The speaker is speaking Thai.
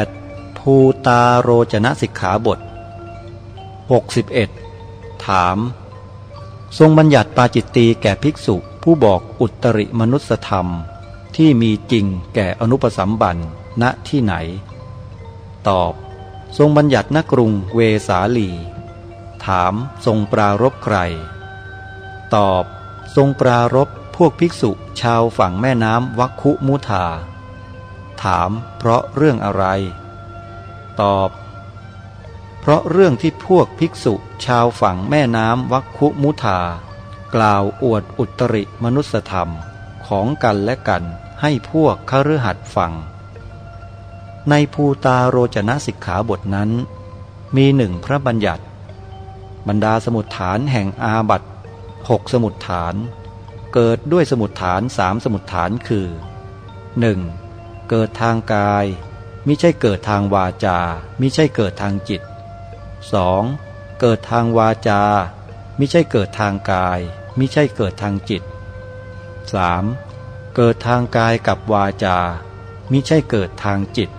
8. ภูตาโรจนสิกขาบท 61. ถาม ทรงบัญญัติปาจิตตีแก่ภิกษุผู้บอกอุตริมนุสธรรม ที่มีจริงแก่อนุปสัมบันณที่ไหน ตอบ ทรงบัญญัติณกรุงเวสาลี ถามทรงปรารบใคร ตอบ ทรงปรารบพวกภิกษุชาวฝั่งแม่น้ำวัคคุมุธา ถามเพราะเรื่องอะไร ตอบ เพราะเรื่องที่พวกภิกษุชาวฝั่งแม่น้ำวัคคุมุธา กล่าวอวดอุตริมนุสธรรมของกันและกันให้พวกคฤหัสถ์ฟัง ในภูตาโรจนะสิกขาบทนั้น มีหนึ่งพระบัญญัติ บรรดาสมุดฐานแห่งอาบัตหกสมุดฐาน เกิดด้วยสมุดฐานสามสมุดฐานคือ 1. เกิดทางกายมิใช่เกิดทางวาจามิใช่เกิดทางจิต 2. เกิดทางวาจามิใช่เกิดทางกายมิใช่เกิดทางจิต 3. เกิดทางกายกับวาจามิใช่เกิดทางจิต